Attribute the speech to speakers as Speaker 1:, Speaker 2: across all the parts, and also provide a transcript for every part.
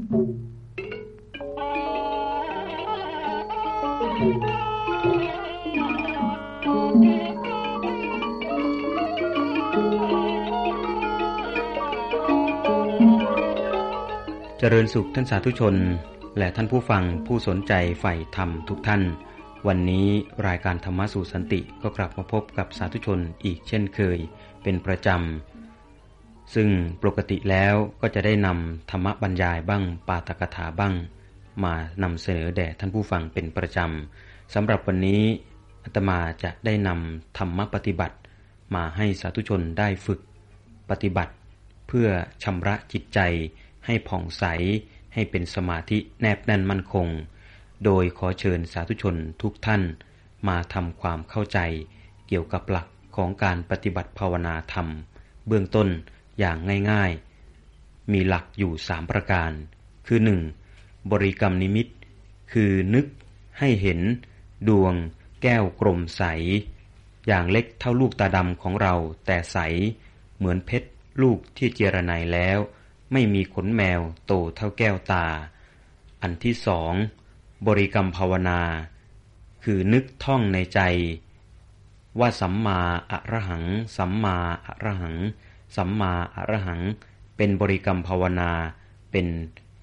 Speaker 1: เจริญสุขท่านสาธุชน และท่านผู้ฟังผู้สนใจใฝ่ธรรมทุกท่าน วันนี้รายการธรรมะสู่สันติก็กลับมาพบกับสาธุชนอีกเช่นเคย เป็นประจำ ซึ่งปกติแล้วก็จะได้นำธรรมบรรยายบ้าง ปาตกถาบ้าง มานำเสนอแด่ท่านผู้ฟังเป็นประจำสำหรับวันนี้อาตมาจะได้นำธรรมปฏิบัติ มาให้สาธุชนได้ฝึกปฏิบัติ เพื่อชำระจิตใจ ให้ผ่องใส ให้เป็นสมาธิแนบแน่นมั่นคง โดยขอเชิญสาธุชนทุกท่าน มาทำความเข้าใจ เกี่ยวกับหลักของการปฏิบัติภาวนาธรรม เบื้องต้น อย่างง่ายๆ มีหลักอยู่สามประการ คือ 1. บริกรรมนิมิต คือนึกให้เห็น ดวง แก้วกลมใส อย่างเล็กเท่าลูกตาดำของเราแต่ใส เหมือนเพชรลูกที่เจรไนแล้ว ไม่มีขนแมวโตเท่าแก้วตา อันที่สองบริกรรมภาวนา คือนึกท่องในใจ ว่าสัมมาอะระหัง สัมมาอะระหัง สัมมาอรหัง เป็นบริกรรมภาวนา เป็น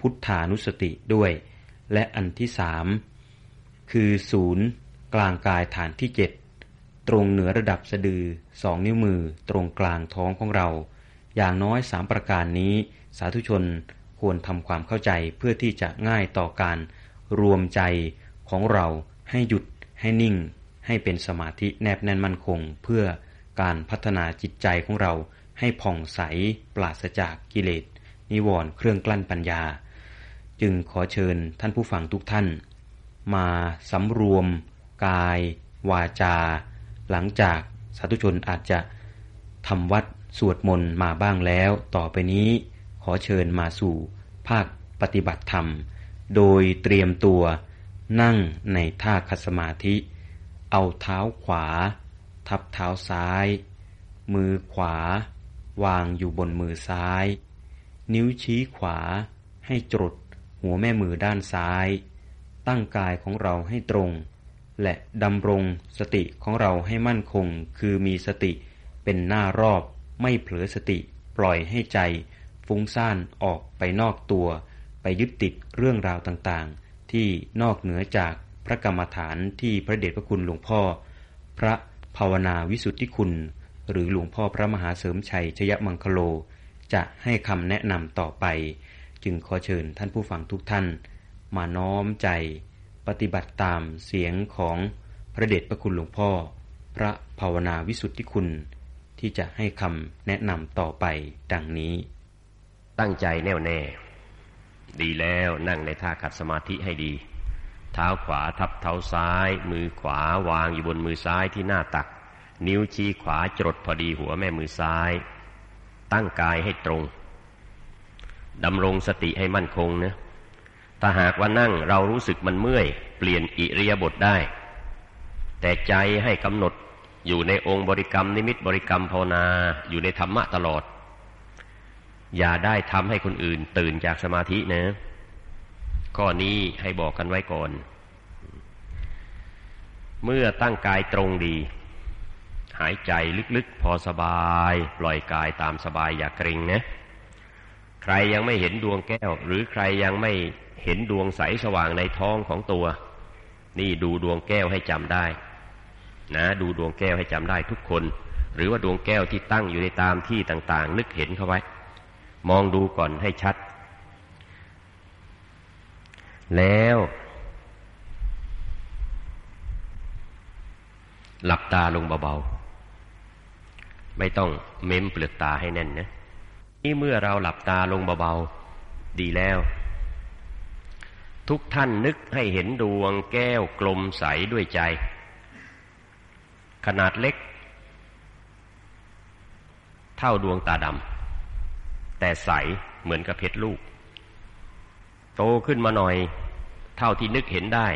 Speaker 1: พุทธานุสติด้วย และอันที่สามคือศูนย์กลางกายฐานที่เจ็ดตรงเหนือระดับสะดือสองนิ้วมือตรงกลางท้องของเรา อย่างน้อยสามประการนี้ สาธุชนควรทำความเข้าใจเพื่อที่จะง่ายต่อการรวมใจของเราให้หยุดให้นิ่ง ให้เป็นสมาธิแนบแน่นมั่นคง เพื่อการพัฒนาจิตใจของเรา ให้ผ่องใสปราศจากกิเลส นิวรณ์เครื่องกลั้นปัญญา จึงขอเชิญท่านผู้ฟังทุกท่าน มาสำรวม กาย วาจา หลังจากสาธุชนอาจจะทำวัดสวดมนต์มาบ้างแล้ว ต่อไปนี้ขอเชิญมาสู่ ภาคปฏิบัติธรรม โดยเตรียมตัวนั่งในท่าคัสมาธิ เอาเท้าขวา ทับเท้าซ้าย มือขวา วางอยู่บนมือซ้าย นิ้วชี้ขวา ให้จดหัวแม่มือด้านซ้าย ตั้งกายของเราให้ตรง และดำรงสติของเราให้มั่นคง คือมีสติเป็นหน้ารอบไม่เผลอสติปล่อยให้ใจ ฟุ้งซ่านออกไปนอกตัว ไปยึดติดเรื่องราวต่างๆ ที่นอกเหนือจากพระกรรมฐานที่พระเดชพระคุณหลวงพ่อ พระภาวนาวิสุทธิคุณ หรือหลวงพ่อพระมหาเสริมชัยชยมังคโล จะให้คำแนะนำต่อไป จึงขอเชิญท่านผู้ฟังทุกท่าน มาน้อมใจ ปฏิบัติตามเสียงของพระเดชพระคุณหลวงพ่อ พระภาวนาวิสุทธิคุณ ที่จะให้คำแนะนำต่อไปดังนี้
Speaker 2: ตั้งใจแน่วแน่ ดีแล้วนั่งในท่าขัดสมาธิให้ดี เท้าขวาทับเท้าซ้าย มือขวาวางอยู่บนมือซ้ายที่หน้าตัก นิ้วชี้ขวาจดพอดีหัวแม่มือซ้าย ตั้งกายให้ตรงดำรงสติให้มั่นคงนะถ้าหากว่านั่งเรารู้สึกมันเมื่อย เปลี่ยนอิริยาบถได้ แต่ใจให้กำหนดอยู่ในองค์บริกรรมนิมิตบริกรรมภาวนาอยู่ในธรรมะตลอด อย่าได้ทำให้คนอื่นตื่นจากสมาธินะ ข้อนี้ให้บอกกันไว้ก่อน เมื่อตั้งกายตรงดี หายใจลึกๆ พอสบาย ปล่อยกายตามสบายอย่าเกรงนะ ใครยังไม่เห็นดวงแก้ว หรือใครยังไม่เห็นดวงใสสว่างในท้องของตัว นี่ดูดวงแก้วให้จำได้ นะ ดูดวงแก้วให้จำได้ทุกคน หรือว่าดวงแก้วที่ตั้งอยู่ในตามที่ต่างๆ นึกเห็นเข้าไว้ มองดูก่อนให้ชัด แล้วหลับตาลงเบาๆ ไม่ต้องเม้มเปลือกตาให้แน่นนะนี่เมื่อเราหลับตาลงเบาๆ ดีแล้ว ทุกท่านนึกให้เห็นดวงแก้วกลมใสด้วยใจ ขนาดเล็ก เท่าดวงตาดำแต่ใสเหมือนกับเพชรลูก โตขึ้นมาหน่อย เท่าที่นึกเห็นได้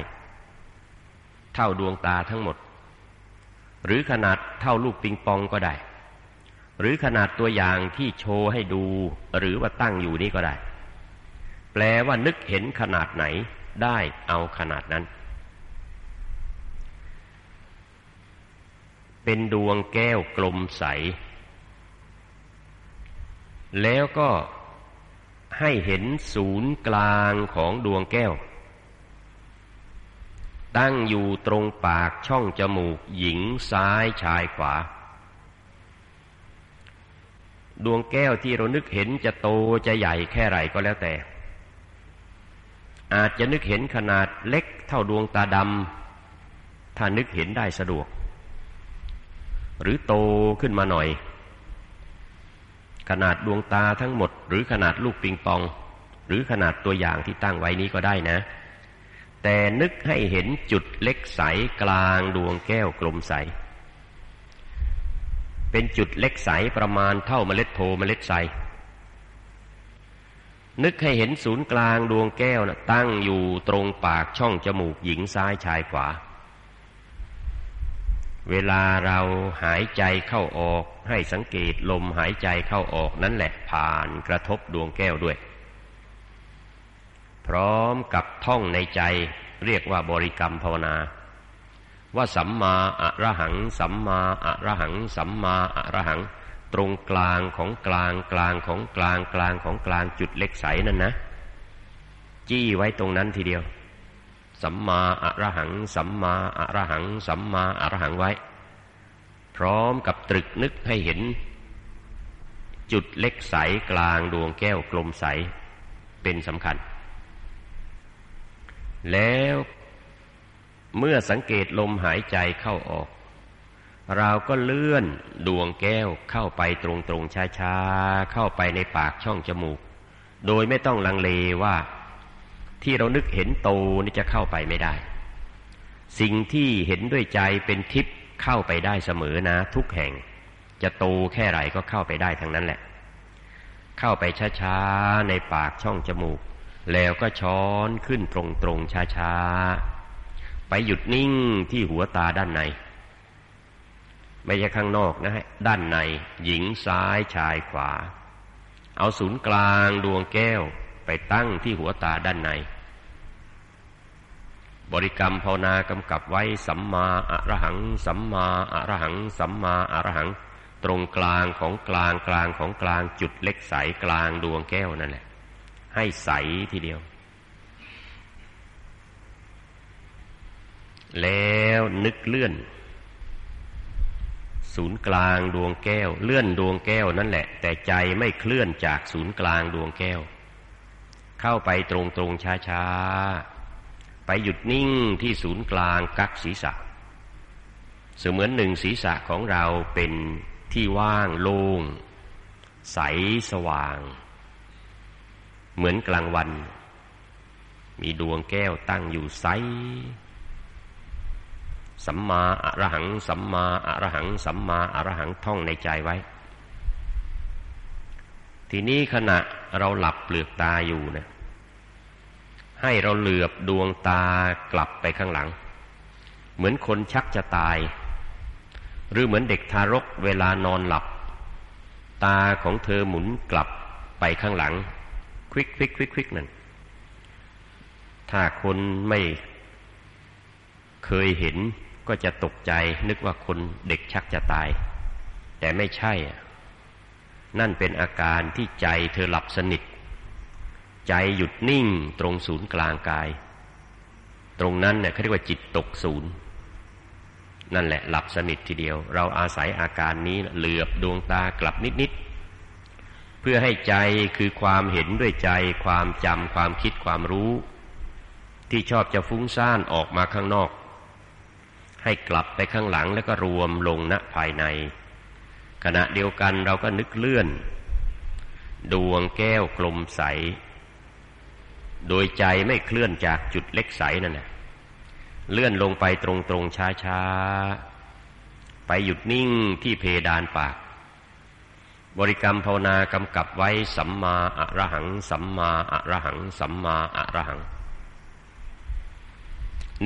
Speaker 2: เท่าดวงตาทั้งหมด หรือขนาดเท่าลูกปิงปองก็ได้ หรือขนาดตัวอย่างที่โชว์ให้ดู หรือว่าตั้งอยู่นี่ก็ได้ แปลว่านึกเห็นขนาดไหนได้เอาขนาดนั้น เป็นดวงแก้วกลมใส แล้วก็ให้เห็นศูนย์กลางของดวงแก้ว ตั้งอยู่ตรงปากช่องจมูกหญิงซ้ายชายขวา ดวงแก้วที่เรานึกเห็นจะโตจะใหญ่แค่ไรก็แล้วแต่ อาจจะนึกเห็นขนาดเล็กเท่าดวงตาดำถ้านึกเห็นได้สะดวก หรือโตขึ้นมาหน่อย ขนาดดวงตาทั้งหมด หรือขนาดลูกปิงปอง หรือขนาดตัวอย่างที่ตั้งไว้นี้ก็ได้นะ แต่นึกให้เห็นจุดเล็กใสกลางดวงแก้วกลมใส เป็นจุดเล็กใสประมาณเท่าเมล็ดโพเมล็ดใสนึกให้เห็นศูนย์กลางดวงแก้วนะตั้งอยู่ตรงปากช่องจมูกหญิงซ้ายชายขวา เวลาเราหายใจเข้าออกให้สังเกตลมหายใจเข้าออกนั่นแหละผ่านกระทบดวงแก้วด้วย พร้อมกับท่องในใจเรียกว่าบริกรรมภาวนา ว่าสัมมาอะระหัง สัมมาอะระหัง สัมมาอะระหัง ตรงกลางของกลางกลางของกลางกลางของกลางจุดเล็กใสนั่นนะ จี้ไว้ตรงนั้นทีเดียว สัมมาอะระหัง สัมมาอะระหัง สัมมาอะระหังไว้ พร้อมกับตรึกนึกให้เห็น จุดเล็กใสกลางดวงแก้วกลมใสเป็นสำคัญ แล้ว เมื่อสังเกตลมหายใจเข้าออก เราก็เลื่อนดวงแก้วเข้าไปตรงๆช้าๆ เข้าไปในปากช่องจมูก โดยไม่ต้องลังเลว่า ที่เรานึกเห็นโตนี่จะเข้าไปไม่ได้ สิ่งที่เห็นด้วยใจเป็นทิพย์เข้าไปได้เสมอนะ ทุกแห่ง จะโตแค่ไหนก็เข้าไปได้ทั้งนั้นแหละ เข้าไปช้าๆ ในปากช่องจมูก แล้วก็ช้อนขึ้นตรงๆช้าๆ ไปหยุดนิ่งที่หัวตาด้านใน ไม่ใช่ข้างนอกนะฮะด้านใน หญิงซ้ายชายขวา เอาศูนย์กลางดวงแก้วไปตั้งที่หัวตาด้านใน บริกรรมภาวนากำกับไว้สัมมาอะระหัง สัมมาอะระหัง สัมมาอะระหัง ตรงกลางของกลางกลางของกลางจุดเล็กใสกลางดวงแก้วนั่นแหละ ให้ใสทีเดียว แล้วนึกเลื่อน ศูนย์กลางดวงแก้ว เลื่อนดวงแก้วนั่นแหละ แต่ใจไม่เคลื่อนจากศูนย์กลางดวงแก้ว เข้าไปตรงตรงช้าช้าไปหยุดนิ่งที่ศูนย์กลางกักศีรษะ เสมือนหนึ่งศีรษะของเราเป็นที่ว่างโล่งใสสว่าง เหมือนกลางวัน มีดวงแก้วตั้งอยู่ใส สัมมาอรหัง สัมมาอรหัง สัมมาอรหังท่องในใจไว้ ทีนี้ขณะเราหลับเปลือกตาอยู่เนะให้เราเหลือบดวงตากลับไปข้างหลัง เหมือนคนชักจะตาย หรือเหมือนเด็กทารกเวลานอนหลับ ตาของเธอหมุนกลับไปข้างหลัง ควิกควิกควิกควิกนั่นถ้าคนไม่เคยเห็น ก็จะตกใจนึกว่าคนเด็กชักจะตาย แต่ไม่ใช่ นั่นเป็นอาการที่ใจเธอหลับสนิท ใจหยุดนิ่งตรงศูนย์กลางกาย ตรงนั้นเนี่ยเขาเรียกว่าจิตตกศูนย์ นั่นแหละหลับสนิททีเดียว เราอาศัยอาการนี้เหลือบดวงตากลับนิดๆเพื่อให้ใจคือความเห็นด้วยใจ ความจำความคิดความรู้ ที่ชอบจะฟุ้งซ่านออกมาข้างนอก ให้กลับไปข้างหลังแล้วก็รวมลงณภายใน ขณะเดียวกันเราก็นึกเลื่อน ดวงแก้วกลมใส โดยใจไม่เคลื่อนจากจุดเล็กใสนั่นแหละเลื่อนลงไปตรงๆช้าๆ ไปหยุดนิ่งที่เพดานปาก บริกรรมภาวนากำกับไว้สัมมาอะระหัง สัมมาอะระหัง สัมมาอะระหัง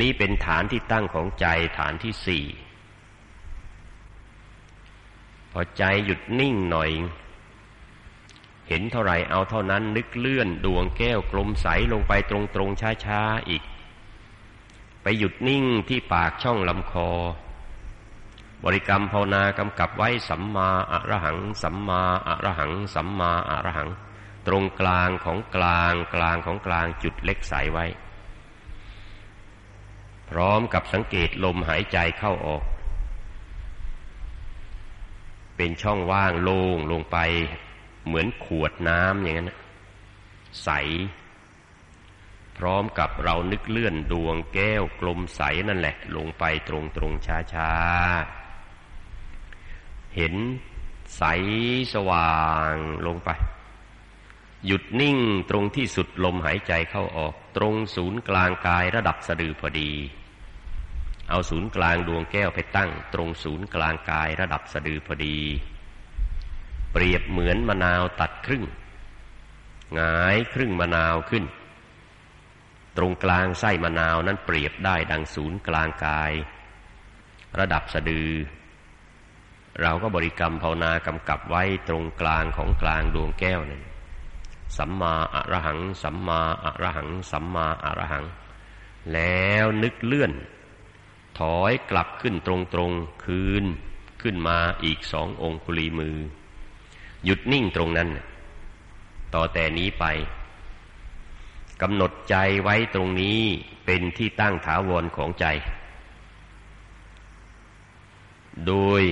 Speaker 2: นี่เป็นฐานที่ตั้งของใจฐานที่สี่พอใจหยุดนิ่งหน่อย เห็นเท่าไรเอาเท่านั้นนึกเลื่อนดวงแก้วกลมใสลงไปตรงๆช้าๆอีก ไปหยุดนิ่งที่ปากช่องลำคอ บริกรรมภาวนากำกับไว้สัมมาอะระหัง สัมมาอะระหัง สัมมาอะระหัง ตรงกลางของกลางกลางของกลางจุดเล็กใสไว้ พร้อมกับสังเกตลมหายใจเข้าออก เป็นช่องว่างโล่งลงไปเหมือนขวดน้ำอย่างนั้นใส พร้อมกับเรานึกเลื่อนดวงแก้วกลมใสนั่นแหละ ลงไปตรงตรงช้าช้าเห็นใสสว่างลงไป หยุดนิ่งตรงที่สุดลมหายใจเข้าออก ตรงศูนย์กลางกายระดับสะดือพอดี เอาศูนย์กลางดวงแก้วไปตั้ง ตรงศูนย์กลางกายระดับสะดือพอดี เปรียบเหมือนมะนาวตัดครึ่งหงายครึ่งมะนาวขึ้น ตรงกลางไส้มะนาวนั้นเปรียบได้ดังศูนย์กลางกาย ระดับสะดือ เราก็บริกรรมภาวนากำกับไว้ตรงกลางของกลางดวงแก้วนั่น สัมมาอะระหัง สัมมาอะระหัง สัมมาอะระหัง แล้วนึกเลื่อน ถอยกลับขึ้นตรงตรงคืนขึ้นมาอีกสององคุลีมือ หยุดนิ่งตรงนั้น ต่อแต่นี้ไปกำหนดใจไว้ตรงนี้เป็นที่ตั้งถาวรของใจ โดย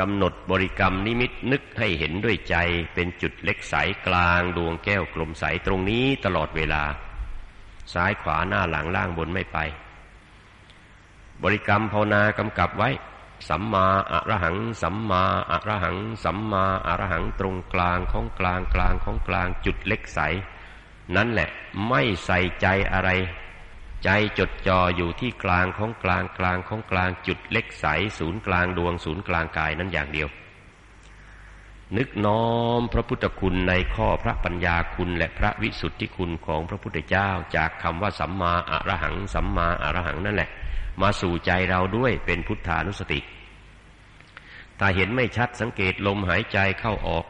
Speaker 2: กำหนดบริกรรมนิมิตนึกให้เห็นด้วยใจเป็นจุดเล็กใสกลางดวงแก้วกลมใสตรงนี้ตลอดเวลา ซ้ายขวาหน้าหลังล่างบนไม่ไป บริกรรมภาวนากำกับไว้ สัมมาอะระหัง สัมมาอะระหัง สัมมาอะระหังตรงกลางของกลางกลางของกลางจุดเล็กใส นั่นแหละไม่ใส่ใจอะไร ใจจดจ่ออยู่ที่กลางของกลางกลางของกลางจุดเล็กใสศูนย์กลางดวงศูนย์กลางกายนั้นอย่างเดียว นึกน้อมพระพุทธคุณในข้อพระปัญญาคุณและพระวิสุทธิคุณของพระพุทธเจ้า จากคำว่าสัมมาอรหังสัมมาอรหังนั่นแหละ มาสู่ใจเราด้วยเป็นพุทธานุสติถ้าเห็นไม่ชัดสังเกตลมหายใจเข้าออก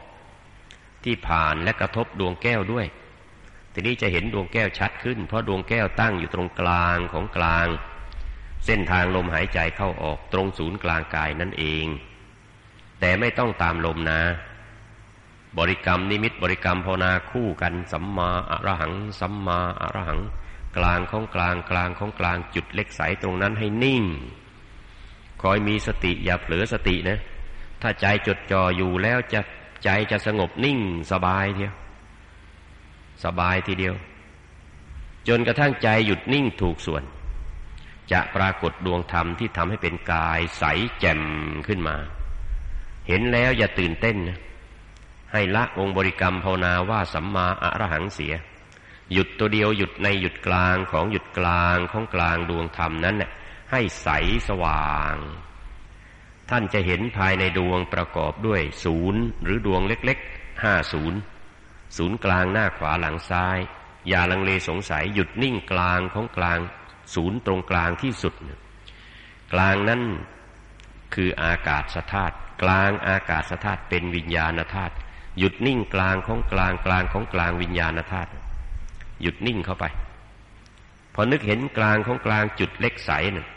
Speaker 2: ที่ผ่านและกระทบดวงแก้วด้วย ทีนี้จะเห็นดวงแก้วชัดขึ้น เพราะดวงแก้วตั้งอยู่ตรงกลางของกลาง เส้นทางลมหายใจเข้าออกตรงศูนย์กลางกายนั่นเอง แต่ไม่ต้องตามลมนะ บริกรรมนิมิตบริกรรมภาวนาคู่กันสัมมาอรหัง สัมมาอรหัง กลางของกลางกลางของกลางจุดเล็กใสตรงนั้นให้นิ่ง คอยมีสติอย่าเผลอสตินะ ถ้าใจจดจ่ออยู่แล้วจะใจจะสงบนิ่งสบายเดียว สบายทีเดียว จนกระทั่งใจหยุดนิ่งถูกส่วน จะปรากฏดวงธรรมที่ทำให้เป็นกายใสแจ่มขึ้นมา เห็นแล้วอย่าตื่นเต้นนะให้ละองค์บริกรรมภาวนาว่าสัมมาอรหังเสีย หยุดตัวเดียวหยุดในหยุดกลางของหยุดกลางของกลางดวงธรรมนั้นให้ใสสว่าง ท่านจะเห็นภายในดวงประกอบด้วยศูนย์หรือดวงเล็กๆห้าศูนย์ ศูนย์กลางหน้าขวาหลังซ้าย อย่าลังเลสงสัยหยุดนิ่งกลางของกลาง ศูนย์ตรงกลางที่สุด กลางนั้นคืออากาศสธาตุกลางอากาศสธาตุเป็นวิญญาณธาตุหยุดนิ่งกลางของกลางกลางของกลางวิญญาณธาตุหยุดนิ่งเข้าไป พอนึกเห็นกลางของกลางจุดเล็กใสนั่น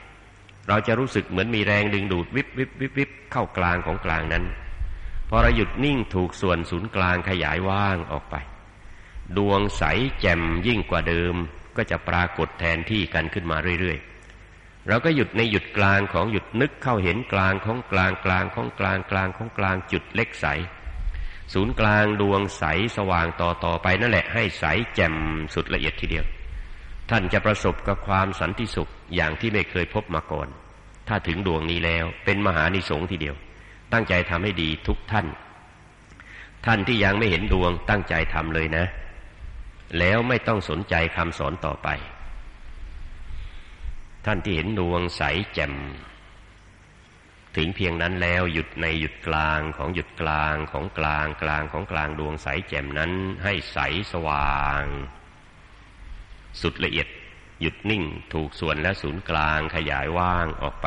Speaker 2: เราจะรู้สึกเหมือนมีแรงดึงดูดวิบวิบวิบวิบเข้ากลางของกลางนั้น พอเราหยุดนิ่งถูกส่วนศูนย์กลางขยายว่างออกไป ดวงใสแจ่มยิ่งกว่าเดิม ก็จะปรากฏแทนที่กันขึ้นมาเรื่อยๆ เราก็หยุดในหยุดกลางของหยุดนึกเข้าเห็นกลางของกลางกลางของกลางกลางของกลางจุดเล็กใส ศูนย์กลางดวงใสสว่างต่อต่อไปนั่นแหละให้ใสแจ่มสุดละเอียดทีเดียว ท่านจะประสบกับความสันติสุขอย่างที่ไม่เคยพบมาก่อน ถ้าถึงดวงนี้แล้วเป็นมหานิสงส์ทีเดียว ตั้งใจทำให้ดีทุกท่าน ท่านที่ยังไม่เห็นดวงตั้งใจทำเลยนะ แล้วไม่ต้องสนใจคำสอนต่อไป ท่านที่เห็นดวงใสแจ่มถึงเพียงนั้นแล้วหยุดในหยุดกลางของหยุดกลางของกลางกลางของกลางดวงใสแจ่มนั้น ให้ใสสว่าง สุดละเอียด หยุดนิ่งถูกส่วนและศูนย์กลางขยายว่างออกไป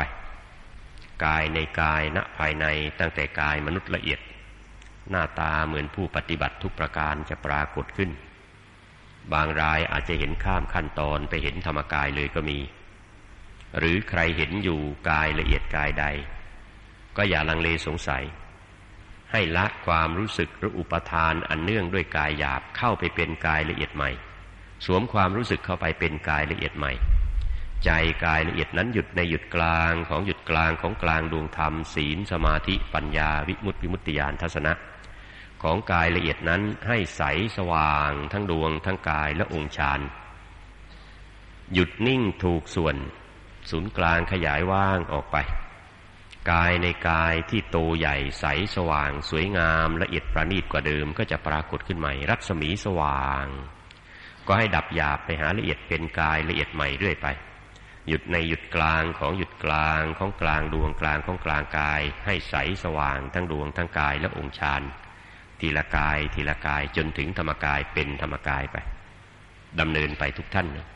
Speaker 2: กายในกายณภายในตั้งแต่กายมนุษย์ละเอียด หน้าตาเหมือนผู้ปฏิบัติทุกประการจะปรากฏขึ้น บางรายอาจจะเห็นข้ามขั้นตอนไปเห็นธรรมกายเลยก็มี หรือใครเห็นอยู่กายละเอียดกายใด ก็อย่าลังเลสงสัย ให้ละความรู้สึกหรืออุปทานอันเนื่องด้วยกายหยาบเข้าไปเป็นกายละเอียดใหม่ สวมความรู้สึกเข้าไปเป็นกายละเอียดใหม่ ใจกายละเอียดนั้นหยุดในหยุดกลางของหยุดกลางของกลางดวงธรรม ศีลสมาธิปัญญาวิมุตติวิมุตติญาณทัศนะ ของกายละเอียดนั้นให้ใสสว่างทั้งดวงทั้งกายและองค์ฌานหยุดนิ่งถูกส่วน ศูนย์กลางขยายว่างออกไป กายในกายที่โตใหญ่ใสสว่าง สวยงามละเอียดประณีตกว่าเดิมก็จะปรากฏขึ้นใหม่ รัศมีสว่าง ก็ให้ดับหยาบไปหาละเอียดเป็นกายละเอียดใหม่เรื่อยไป หยุดในหยุดกลางของหยุดกลางของกลางดวงกลางของกลางกาย ให้ใสสว่างทั้งดวงทั้งกายและองค์ฌานทีละกายทีละกายจนถึงธรรมกายเป็นธรรมกายไปดำเนินไปทุกท่านนะ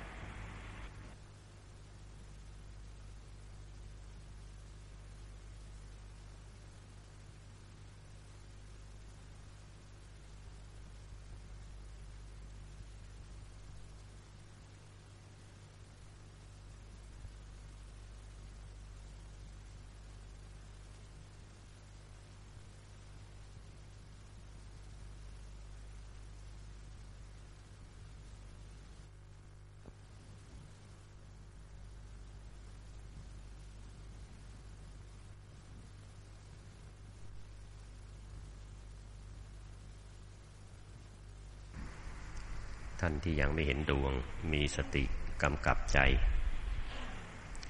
Speaker 2: ท่านที่ยังไม่เห็นดวง มีสติกำกับใจ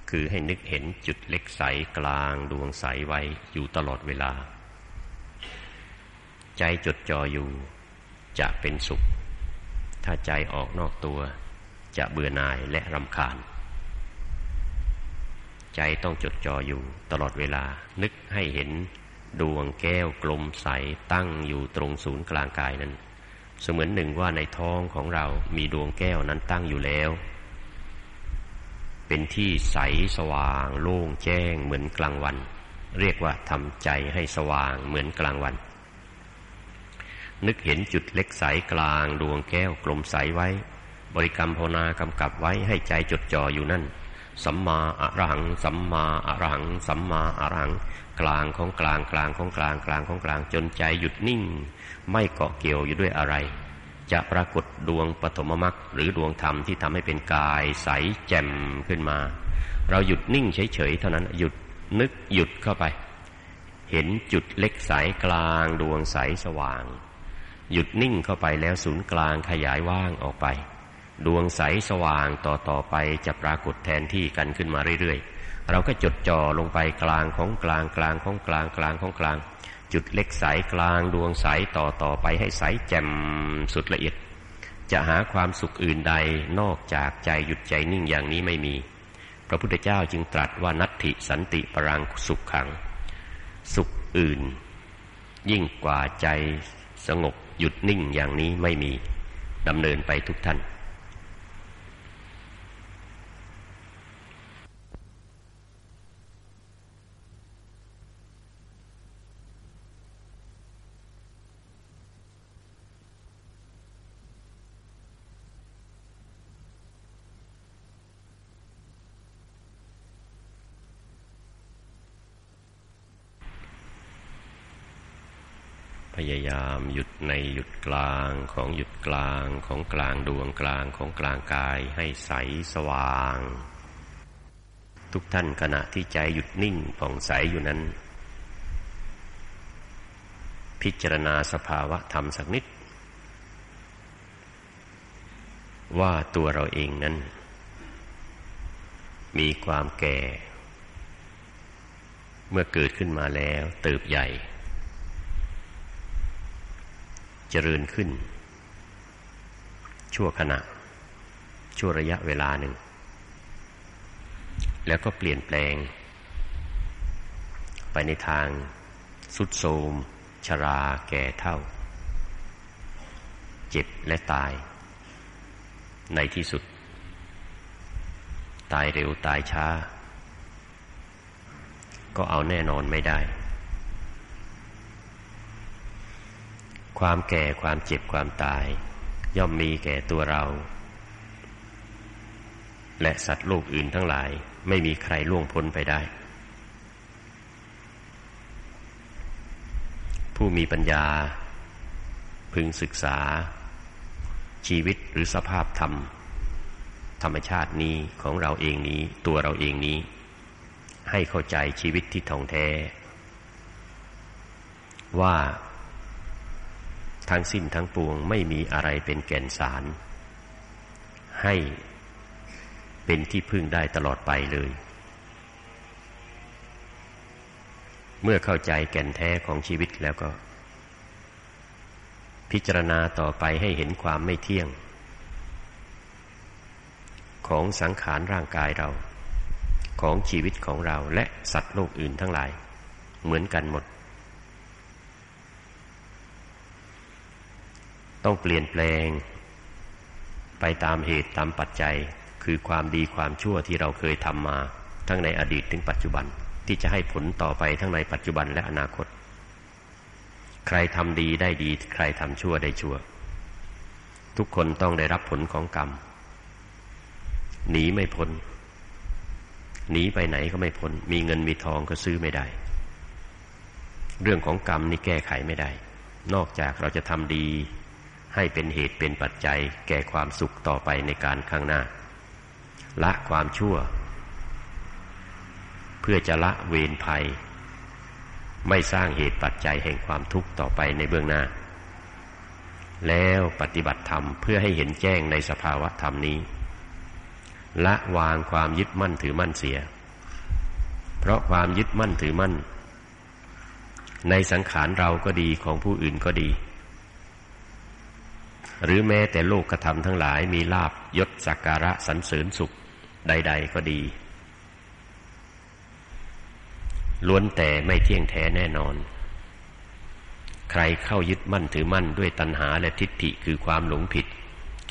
Speaker 2: คือให้นึกเห็นจุดเล็กใสกลางดวงใสไว้อยู่ตลอดเวลา ใจจดจ่ออยู่จะเป็นสุข ถ้าใจออกนอกตัว จะเบื่อหน่ายและรำคาญ ใจต้องจดจ่ออยู่ตลอดเวลา นึกให้เห็นดวงแก้วกลมใสตั้งอยู่ตรงศูนย์กลางกายนั้น เสมือนหนึ่งว่าในท้องของเรามีดวงแก้วนั้นตั้งอยู่แล้ว เป็นที่ใสสว่าง โล่งแจ้งเหมือนกลางวัน เรียกว่าทำใจให้สว่างเหมือนกลางวัน นึกเห็นจุดเล็กใสกลางดวงแก้วกลมใสไว้ บริกรรมภาวนากำกับไว้ให้ใจจดจ่ออยู่นั่นสัมมาอะระหัง สัมมาอะระหัง สัมมาอะระหัง กลางของกลางกลางของกลางกลางของกลางจนใจหยุดนิ่ง ไม่เกาะเกี่ยวอยู่ด้วยอะไร จะปรากฏดวงปฐมมรรคหรือดวงธรรมที่ทำให้เป็นกายใสแจ่มขึ้นมา เราหยุดนิ่งเฉยๆเท่านั้นหยุดนึกหยุดเข้าไป เห็นจุดเล็กใสกลางดวงใสสว่าง หยุดนิ่งเข้าไปแล้วศูนย์กลางขยายว่างออกไป ดวงใสสว่างต่อต่อไปจะปรากฏแทนที่กันขึ้นมาเรื่อยๆ เราก็จดจ่อลงไปกลางของกลางกลางของกลางกลางของกลาง จุดเล็กสายกลางดวงสายต่อต่อไปให้สายแจ่มสุดละเอียด จะหาความสุขอื่นใดนอกจากใจหยุดใจนิ่งอย่างนี้ไม่มี พระพุทธเจ้าจึงตรัสว่านัตถิสันติปรังสุขขัง สุขอื่น ยิ่งกว่าใจสงบหยุดนิ่งอย่างนี้ไม่มีดำเนินไปทุกท่าน พยายามหยุดในหยุดกลางของหยุดกลางของกลางดวงกลางของกลางกายให้ใสสว่าง ทุกท่านขณะที่ใจหยุดนิ่งผ่องใสอยู่นั้น พิจารณาสภาวะธรรมสักนิด ว่าตัวเราเองนั้น มีความแก่ เมื่อเกิดขึ้นมาแล้วเติบใหญ่ เจริญขึ้น ชั่วขณะ ชั่วระยะเวลาหนึ่ง แล้วก็เปลี่ยนแปลง ไปในทางสุดโทมชราแก่เท่า เจ็บและตาย ในที่สุด ตายเร็วตายช้า ก็เอาแน่นอนไม่ได้ ความแก่ความเจ็บความตาย ย่อมมีแก่ตัวเรา และสัตว์โลกอื่นทั้งหลายไม่มีใครล่วงพ้นไปได้ ผู้มีปัญญา พึงศึกษา ชีวิตหรือสภาพธรรม ธรรมชาตินี้ของเราเองนี้ตัวเราเองนี้ ให้เข้าใจชีวิตที่ท่องแท้ว่า ทั้งสิ้นทั้งปวงไม่มีอะไรเป็นแก่นสาร ให้เป็นที่พึ่งได้ตลอดไปเลย เมื่อเข้าใจแก่นแท้ของชีวิตแล้วก็ พิจารณาต่อไปให้เห็นความไม่เที่ยง ของสังขารร่างกายเรา ของชีวิตของเราและสัตว์โลกอื่นทั้งหลาย เหมือนกันหมด ต้องเปลี่ยนแปลง ไปตามเหตุตามปัจจัย คือความดีความชั่วที่เราเคยทำมา ทั้งในอดีตถึงปัจจุบันที่จะให้ผลต่อไปทั้งในปัจจุบันและอนาคต ใครทำดีได้ดี ใครทำชั่วได้ชั่ว ทุกคนต้องได้รับผลของกรรมหนีไม่พ้นหนีไปไหนก็ไม่พ้นมีเงินมีทองก็ซื้อไม่ได้ เรื่องของกรรมนี่แก้ไขไม่ได้ นอกจากเราจะทำดี ให้เป็นเหตุเป็นปัจจัย แก่ความสุขต่อไปในการข้างหน้า ละความชั่ว เพื่อจะละเวรภัย ไม่สร้างเหตุปัจจัยแห่งความทุกข์ต่อไปในเบื้องหน้า แล้วปฏิบัติธรรมเพื่อให้เห็นแจ้งในสภาวะธรรมนี้ ละวางความยึดมั่นถือมั่นเสีย เพราะความยึดมั่นถือมั่น ในสังขารเราก็ดีของผู้อื่นก็ดี หรือแม้แต่โลกกระทำทั้งหลายมีลาบยศสักการะสรรเสริญสุขใด ๆ ก็ดี ล้วนแต่ไม่เที่ยงแท้แน่นอน ใครเข้ายึดมั่นถือมั่นด้วยตัณหาและทิฏฐิคือความหลงผิด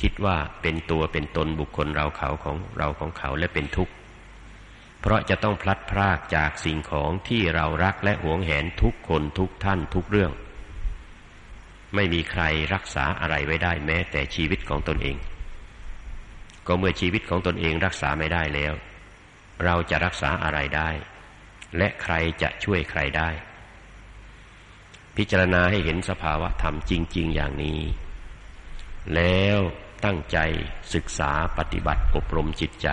Speaker 2: คิดว่าเป็นตัวเป็นตนบุคคลเราเขาของเราของเขาและเป็นทุกข์เพราะจะต้องพลัดพรากจากสิ่งของที่เรารักและหวงแหนทุกคนทุกท่านทุกเรื่อง ไม่มีใครรักษาอะไรไว้ได้แม้ แต่ชีวิตของตนเอง ก็เมื่อชีวิตของตนเองรักษาไม่ได้แล้ว เราจะรักษาอะไรได้ และใครจะช่วยใครได้ พิจารณาให้เห็นสภาวะธรรมจริง ๆ อย่างนี้ แล้วตั้งใจศึกษาปฏิบัติอบรมจิตใจ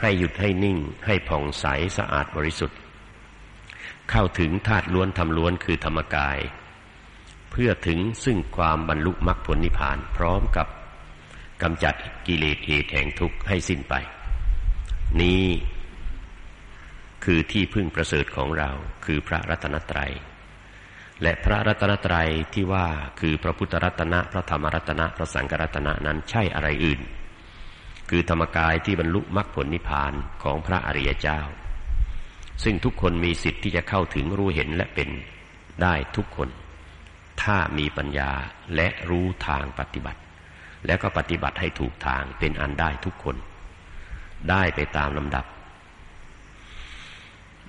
Speaker 2: ให้หยุดให้นิ่งให้ผ่องใสสะอาดบริสุทธิ์ เข้าถึงธาตุล้วนทำล้วนคือธรรมกาย พื่อถึงซึ่งความบรรลุมรรคผลนิพพานพร้อมกับกำจัดกิเลสเหตุแห่งทุกข์ให้สิ้นไป นี้คือที่พึ่งประเสริฐของเราคือพระรัตนตรัย และพระรัตนตรัยที่ว่าคือพระพุทธรัตนะพระธรรมรัตนะพระสังฆรัตนะนั้นใช่อะไรอื่น คือธรรมกายที่บรรลุมรรคผลนิพพานของพระอริยเจ้า ซึ่งทุกคนมีสิทธิ์ที่จะเข้าถึงรู้เห็นและเป็นได้ทุกคน ถ้ามีปัญญาและรู้ทางปฏิบัติ แล้วก็ปฏิบัติให้ถูกทางเป็นอันได้ทุกคน ได้ไปตามลำดับ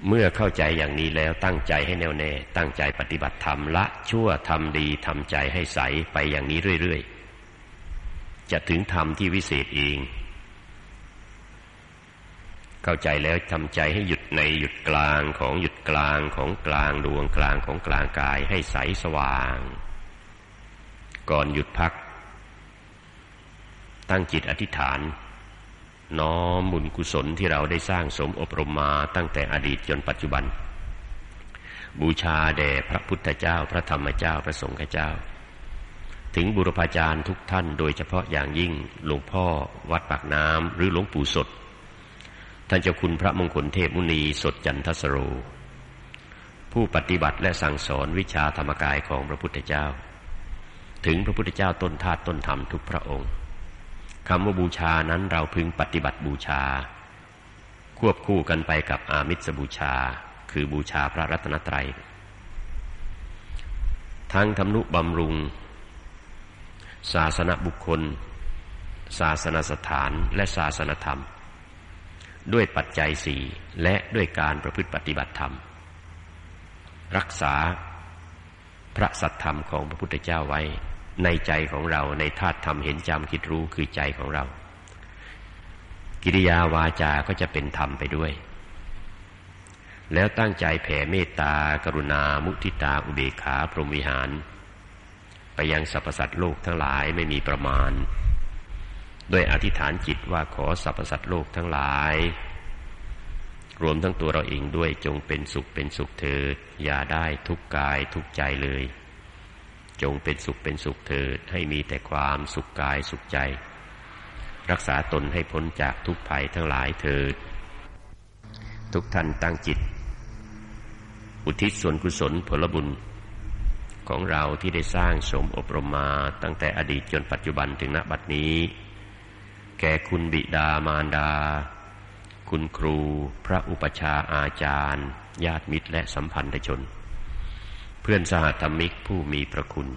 Speaker 2: เมื่อเข้าใจอย่างนี้แล้วตั้งใจให้แน่วแน่ ตั้งใจปฏิบัติธรรมละชั่วทำดีทำใจให้ใสไปอย่างนี้เรื่อยๆ จะถึงธรรมที่วิเศษเอง เข้าใจแล้วทำใจให้หยุดในหยุดกลางของหยุดกลางของกลางดวงกลางของกลางกายให้ใสสว่าง ก่อนหยุดพัก ตั้งจิตอธิษฐาน น้อมบุญกุศลที่เราได้สร้างสมอบรมมาตั้งแต่อดีตจนปัจจุบัน บูชาแด่พระพุทธเจ้าพระธรรมเจ้าพระสงฆ์เจ้า ถึงบุรพาจารย์ทุกท่านโดยเฉพาะอย่างยิ่งหลวงพ่อวัดปากน้ำหรือหลวงปู่สด ท่านเจ้าคุณพระมงคลเทพมุนีสดจันทสโร ผู้ปฏิบัติและสั่งสอนวิชาธรรมกายของพระพุทธเจ้า ถึงพระพุทธเจ้าต้นธาตุต้นธรรมทุกพระองค์คำว่าบูชานั้นเราพึงปฏิบัติบูชา ควบคู่กันไปกับอามิสบูชา คือบูชาพระรัตนตรัย ทั้งทำนุบำรุง ศาสนบุคคล ศาสนสถานและศาสนธรรม ด้วยปัจจัยสี่และด้วยการประพฤติปฏิบัติธรรม รักษาพระสัทธรรมของพระพุทธเจ้าไว้ ในใจของเราในธาตุธรรมเห็นจำคิดรู้คือใจของเรา กิริยาวาจาก็จะเป็นธรรมไปด้วย แล้วตั้งใจแผ่เมตตากรุณา มุทิตาอุเบกขา พรหมวิหาร ไปยังสรรพสัตว์โลกทั้งหลายไม่มีประมาณ ด้วยอธิษฐานจิตว่าขอสรรพสัตว์โลกทั้งหลาย รวมทั้งตัวเราเองด้วยจงเป็นสุขเป็นสุขเถิด อย่าได้ทุกกายทุกใจเลย จงเป็นสุขเป็นสุขเถิด ให้มีแต่ความสุขกายสุขใจ รักษาตนให้พ้นจากทุกภัยทั้งหลายเถิด ทุกท่านตั้งจิต อุทิศส่วนกุศลผลบุญของเราที่ได้สร้างสมอบรมมาตั้งแต่อดีตจนปัจจุบันถึงณบัดนี้ แก่คุณบิดามารดา คุณครู พระอุปชาอาจารย์ ญาติมิตรและสัมพันธชน เพื่อนสหธรรมิกผู้มีพระคุณ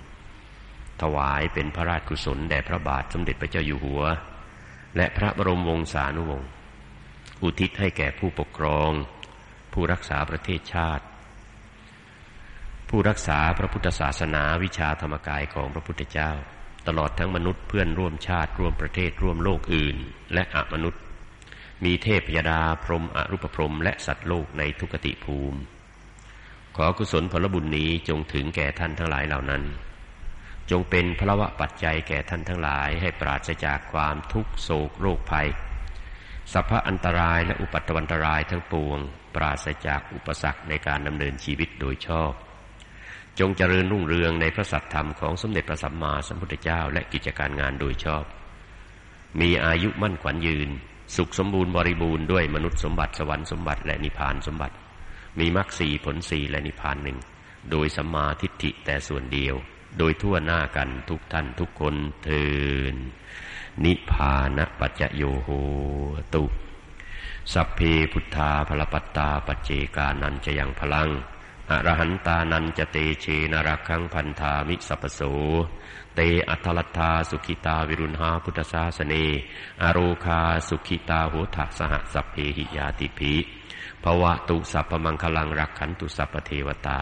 Speaker 2: ถวายเป็นพระราชกุศลแด่พระบาทสมเด็จพระเจ้าอยู่หัว และพระบรมวงศานุวงศ์อุทิศให้แก่ผู้ปกครอง ผู้รักษาประเทศชาติ ผู้รักษาพระพุทธศาสนาวิชาธรรมกายของพระพุทธเจ้า ตลอดทั้งมนุษย์เพื่อนร่วมชาติร่วมประเทศร่วมโลกอื่น และอมนุษย์ มีเทพยดาพรหมอรูปพรมและสัตว์โลกในทุกติภูมิ ขอกุศลผลบุญนี้จงถึงแก่ท่านทั้งหลายเหล่านั้น จงเป็นพระวะปัจจัยแก่ท่านทั้งหลายให้ปราศจากความทุกโศกโรคภัยสัพพะอันตรายและอุปัตตวันตรายทั้งปวง ปราศจากอุปสรรคในการดำเนินชีวิตโดยชอบ จงเจริญรุ่งเรืองในพระสัตธรรมของสมเด็จพระสัมมาสัมพุทธเจ้าและกิจการงานโดยชอบ มีอายุมั่นขวัญยืน สุขสมบูรณ์บริบูรณ์ด้วยมนุษย์สมบัติสวรรค์สมบัติและนิพพานสมบัติ มีมรรคสี่ผลสี่และนิพพานหนึ่ง โดยสัมมาทิฏฐิแต่ส่วนเดียว โดยทั่วหน้ากันทุกท่านทุกคนเทินนิพพานปัจจโยโหตุสัพเพพุทธาพลปัตตาปัจเจกานันจะยังพลัง อรหันตานันจะเตเชนรักขังพันธามิสัพโส เตอัทลัทธาสุขิตาวิรุณหาพุทธศาสเนอโรคาสุขิตาโหทัสหสัพเพหิยาติภิภวะตุสัพพมังคลังรักขันตุสัพเทวตา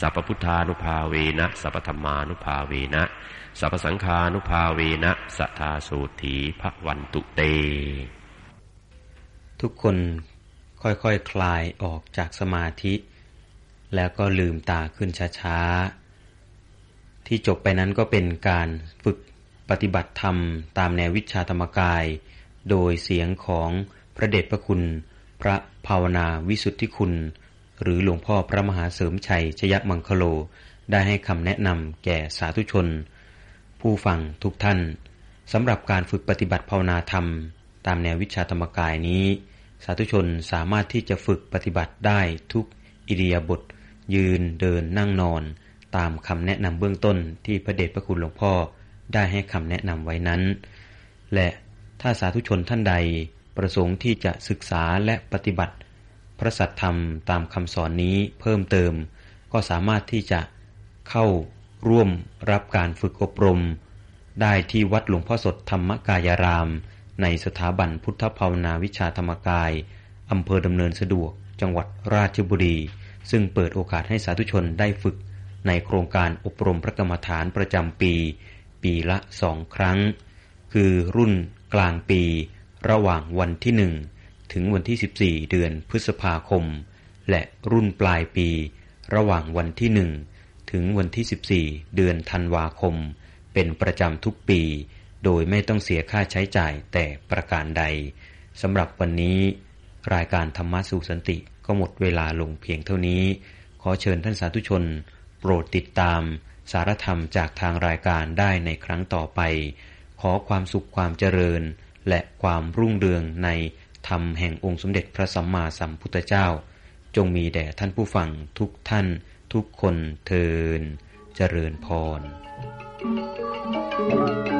Speaker 2: สัพพุทธานุภาเวนะ สัพธรรมานุภาเวนะ สัพสังฆานุภาเวนะสัทธาสูถีพระวันตุเต
Speaker 1: ทุกคนค่อยๆคคลายออกจากสมาธิ แล้วก็ลืมตาขึ้นช้าๆ ที่จบไปนั้นก็เป็นการฝึกปฏิบัติธรรมตามแนววิชาธรรมกาย โดยเสียงของพระเดชพระคุณ พระภาวนาวิสุทธิคุณ หรือหลวงพ่อพระมหาเสริมชัยชยมังคโล ได้ให้คำแนะนำแก่สาธุชน ผู้ฟังทุกท่านสำหรับการฝึกปฏิบัติภาวนาธรรม ตามแนววิชาธรรมกายนี้ สาธุชนสามารถที่จะฝึกปฏิบัติได้ทุกอิริยาบถ ยืนเดินนั่งนอน ตามคำแนะนำเบื้องต้นที่พระเดชพระคุณหลวงพ่อได้ให้คำแนะนำไว้นั้น และถ้าสาธุชนท่านใดประสงค์ที่จะศึกษาและปฏิบัติ พระสัทธรรมตามคำสอนนี้เพิ่มเติม ก็สามารถที่จะเข้าร่วมรับการฝึกอบรม ได้ที่วัดหลวงพ่อสดธรรมกายาราม ในสถาบันพุทธภาวนาวิชาธรรมกายอำเภอดำเนินสะดวกจังหวัดราชบุรี ซึ่งเปิดโอกาสให้สาธุชนได้ฝึกในโครงการอบรมพระกรรมฐานประจำปี ปีละสองครั้ง คือรุ่นกลางปี ระหว่างวันที่หนึ่งถึงวันที่ 14 เดือนพฤษภาคม และรุ่นปลายปี ระหว่างวันที่หนึ่งถึงวันที่ 14 เดือนธันวาคม เป็นประจำทุกปี โดยไม่ต้องเสียค่าใช้จ่ายแต่ประการใดสำหรับวันนี้ รายการธรรมะสู่สันติ ก็หมดเวลาลงเพียงเท่านี้ ขอเชิญท่านสาธุชน โปรดติดตาม สารธรรมจากทางรายการได้ในครั้งต่อไป ขอความสุขความเจริญ และความรุ่งเรืองในธรรมแห่งองค์สมเด็จพระสัมมาสัมพุทธเจ้า จงมีแด่ท่านผู้ฟังทุกท่านทุกคนเทินเจริญพร thank you